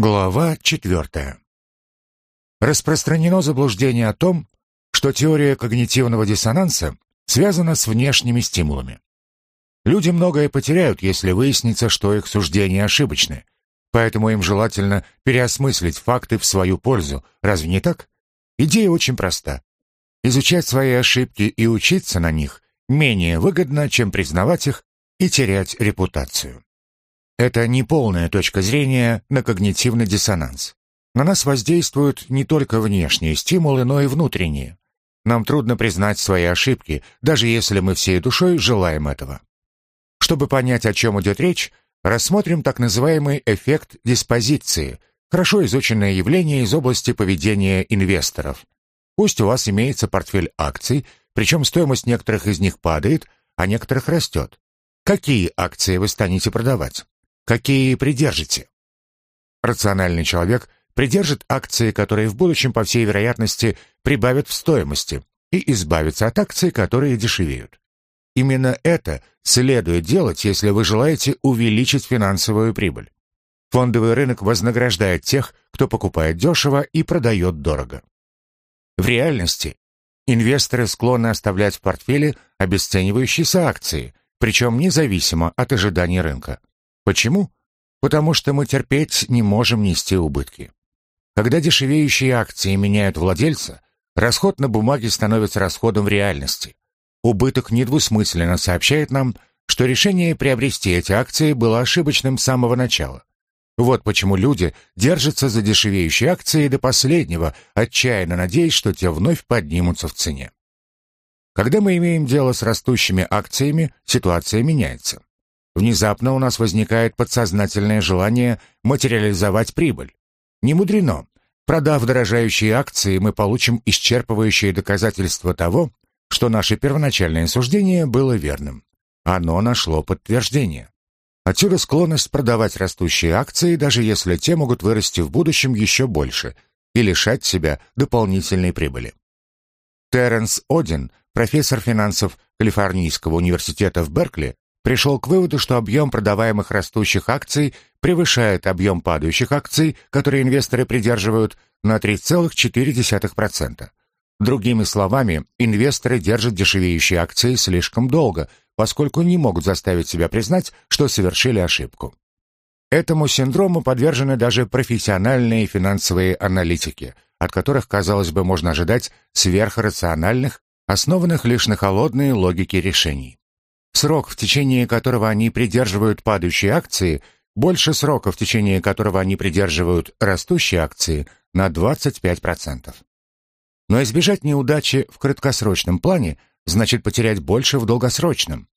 Глава четвертая. Распространено заблуждение о том, что теория когнитивного диссонанса связана с внешними стимулами. Люди многое потеряют, если выяснится, что их суждения ошибочны, поэтому им желательно переосмыслить факты в свою пользу. Разве не так? Идея очень проста. Изучать свои ошибки и учиться на них менее выгодно, чем признавать их и терять репутацию. Это не полная точка зрения на когнитивный диссонанс. На нас воздействуют не только внешние стимулы, но и внутренние. Нам трудно признать свои ошибки, даже если мы всей душой желаем этого. Чтобы понять, о чем идет речь, рассмотрим так называемый эффект диспозиции, хорошо изученное явление из области поведения инвесторов. Пусть у вас имеется портфель акций, причем стоимость некоторых из них падает, а некоторых растет. Какие акции вы станете продавать? Какие придержите? Рациональный человек придержит акции, которые в будущем, по всей вероятности, прибавят в стоимости, и избавится от акций, которые дешевеют. Именно это следует делать, если вы желаете увеличить финансовую прибыль. Фондовый рынок вознаграждает тех, кто покупает дешево и продает дорого. В реальности инвесторы склонны оставлять в портфеле обесценивающиеся акции, причем независимо от ожиданий рынка. Почему? Потому что мы терпеть не можем нести убытки. Когда дешевеющие акции меняют владельца, расход на бумаге становится расходом в реальности. Убыток недвусмысленно сообщает нам, что решение приобрести эти акции было ошибочным с самого начала. Вот почему люди держатся за дешевеющие акции до последнего, отчаянно надеясь, что те вновь поднимутся в цене. Когда мы имеем дело с растущими акциями, ситуация меняется. Внезапно у нас возникает подсознательное желание материализовать прибыль. Не мудрено. Продав дорожающие акции, мы получим исчерпывающие доказательства того, что наше первоначальное суждение было верным. Оно нашло подтверждение. Отсюда склонность продавать растущие акции, даже если те могут вырасти в будущем еще больше, и лишать себя дополнительной прибыли. Терренс Один, профессор финансов Калифорнийского университета в Беркли, пришел к выводу, что объем продаваемых растущих акций превышает объем падающих акций, которые инвесторы придерживают, на 3,4%. Другими словами, инвесторы держат дешевеющие акции слишком долго, поскольку не могут заставить себя признать, что совершили ошибку. Этому синдрому подвержены даже профессиональные финансовые аналитики, от которых, казалось бы, можно ожидать сверхрациональных, основанных лишь на холодной логике решений. Срок, в течение которого они придерживают падающие акции, больше срока, в течение которого они придерживают растущие акции, на 25%. Но избежать неудачи в краткосрочном плане значит потерять больше в долгосрочном.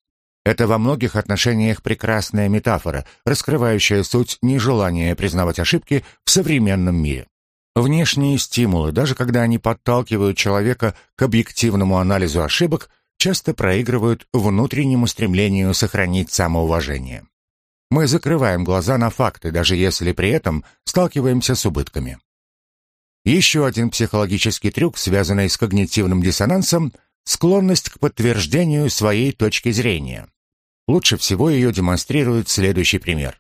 Это во многих отношениях прекрасная метафора, раскрывающая суть нежелания признавать ошибки в современном мире. Внешние стимулы, даже когда они подталкивают человека к объективному анализу ошибок, часто проигрывают внутреннему стремлению сохранить самоуважение. Мы закрываем глаза на факты, даже если при этом сталкиваемся с убытками. Еще один психологический трюк, связанный с когнитивным диссонансом – склонность к подтверждению своей точки зрения. Лучше всего ее демонстрирует следующий пример.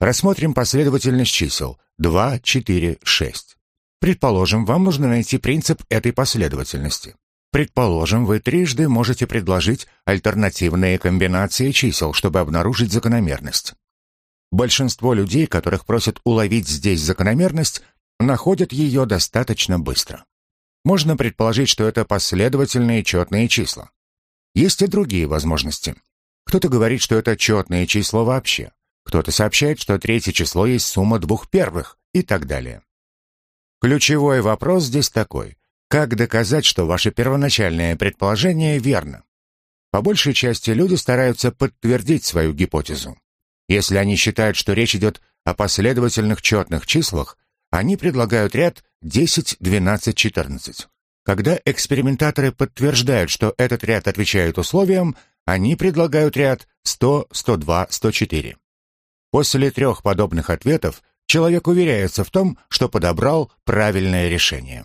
Рассмотрим последовательность чисел 2, 4, 6. Предположим, вам нужно найти принцип этой последовательности. Предположим, вы трижды можете предложить альтернативные комбинации чисел, чтобы обнаружить закономерность. Большинство людей, которых просят уловить здесь закономерность, находят ее достаточно быстро. Можно предположить, что это последовательные четные числа. Есть и другие возможности. Кто-то говорит, что это четные числа вообще. Кто-то сообщает, что третье число есть сумма двух первых и так далее. Ключевой вопрос здесь такой. Как доказать, что ваше первоначальное предположение верно? По большей части люди стараются подтвердить свою гипотезу. Если они считают, что речь идет о последовательных четных числах, они предлагают ряд 10, 12, 14. Когда экспериментаторы подтверждают, что этот ряд отвечает условиям, они предлагают ряд 100, 102, 104. После трех подобных ответов человек уверяется в том, что подобрал правильное решение.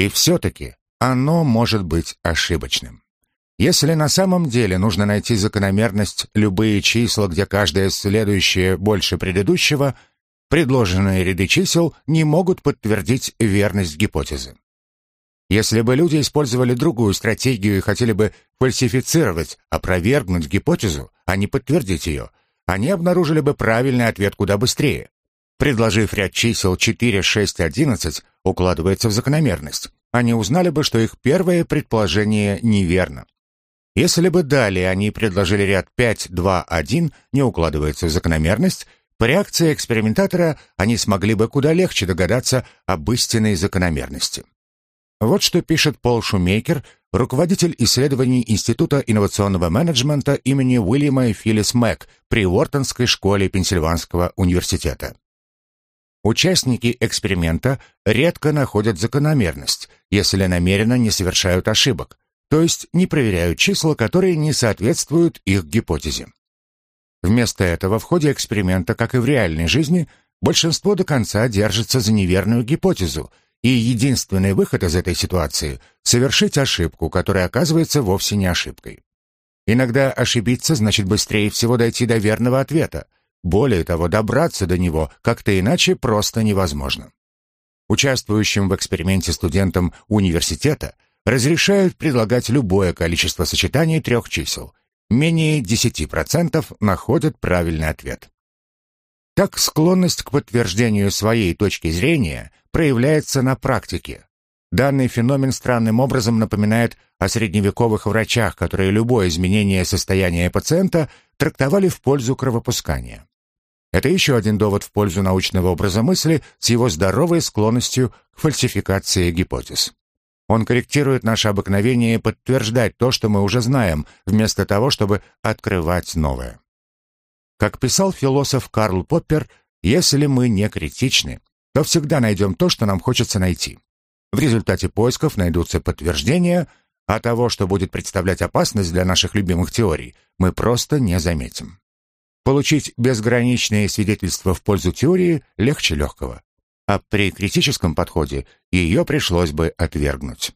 И все-таки оно может быть ошибочным. Если на самом деле нужно найти закономерность любые числа, где каждое следующее больше предыдущего, предложенные ряды чисел не могут подтвердить верность гипотезы. Если бы люди использовали другую стратегию и хотели бы фальсифицировать, опровергнуть гипотезу, а не подтвердить ее, они обнаружили бы правильный ответ куда быстрее. Предложив ряд чисел 4, 6, 11, укладывается в закономерность. Они узнали бы, что их первое предположение неверно. Если бы далее они предложили ряд 5, 2, 1, не укладывается в закономерность, по реакции экспериментатора они смогли бы куда легче догадаться об истинной закономерности. Вот что пишет Пол Шумейкер, руководитель исследований Института инновационного менеджмента имени Уильяма и Филлис Мэг при Уортонской школе Пенсильванского университета. Участники эксперимента редко находят закономерность, если намеренно не совершают ошибок, то есть не проверяют числа, которые не соответствуют их гипотезе. Вместо этого в ходе эксперимента, как и в реальной жизни, большинство до конца держится за неверную гипотезу и единственный выход из этой ситуации — совершить ошибку, которая оказывается вовсе не ошибкой. Иногда ошибиться значит быстрее всего дойти до верного ответа. Более того, добраться до него как-то иначе просто невозможно. Участвующим в эксперименте студентам университета разрешают предлагать любое количество сочетаний трех чисел. Менее 10% находят правильный ответ. Так склонность к подтверждению своей точки зрения проявляется на практике. Данный феномен странным образом напоминает о средневековых врачах, которые любое изменение состояния пациента трактовали в пользу кровопускания. Это еще один довод в пользу научного образа мысли с его здоровой склонностью к фальсификации гипотез. Он корректирует наше обыкновение подтверждать то, что мы уже знаем, вместо того, чтобы открывать новое. Как писал философ Карл Поппер, если мы не критичны, то всегда найдем то, что нам хочется найти. В результате поисков найдутся подтверждения, а того, что будет представлять опасность для наших любимых теорий, мы просто не заметим. Получить безграничные свидетельства в пользу теории легче легкого, а при критическом подходе ее пришлось бы отвергнуть.